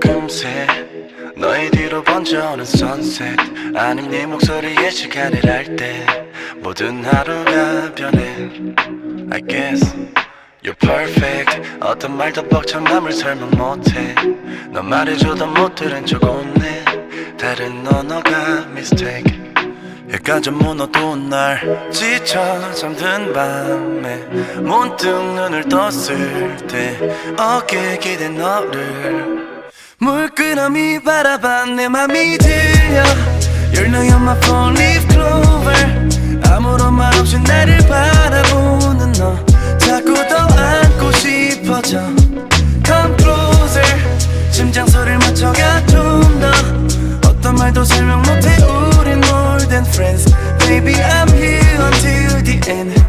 금세 너의 뒤로 번져오는 sunset. 아님 네 목소리에 시간을 할때 모든 하루가 변해. I guess You're perfect. 어떤 말도 벅찬 맘을 설명 못해. 너 말해줘도 못 들은 척 웃네 다른 언어가 mistake. 여기까지 무너도 날 지쳐 잠든 밤에 문득 눈을 떴을 때 어깨에 기댄 너를. 물끄러미 바라봐 내 맘이 들려. You're now on my phone leaf clover. 아무런 말 없이 나를 바라보는 너. 자꾸 더 안고 싶어져. Come closer. 심장 소리를 맞춰가 좀더 어떤 말도 설명 못해 우린 more than friends Baby I'm here until the end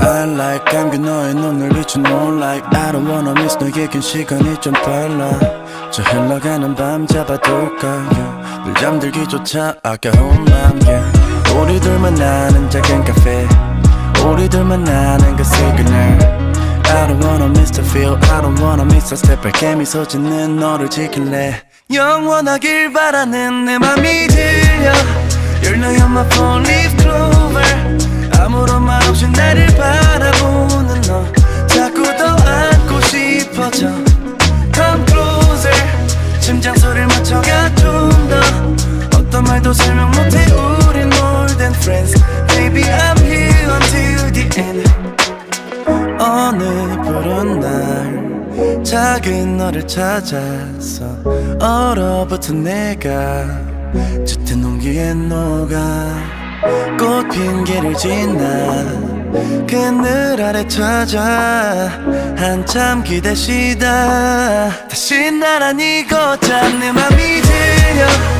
I like 감긴 너의 눈을 비춘 moonlight I don't wanna miss 너에겐 시간이 좀 빨라 저 흘러가는 밤 잡아둘까 yeah. 늘 잠들기조차 아까운 맘 yeah. 우리 둘만 아는 작은 카페. 우리 둘만 아는 그 시그널 I don't wanna miss the feel. I don't wanna miss a step. 밝게 미소 짓는 너를 지킬래. 영원하길 바라는 내 맘이 들려. You're now on my phone leaf clover. 아무런 말 없이 나를 바라보는 너. 자꾸 더 안고 싶어져. Come closer. 심장 소리를 맞춰가 좀 더 어떤 말도 설명 못해 friends. Baby I'm here until the end. 어느 푸른 날 작은 너를 찾아서 얼어붙은 내가 짙은 온기에 녹아 꽃핀 길을 지나 그늘 아래 찾아 한참 기대시다. 다시 나란히 걷자 내 맘이 들려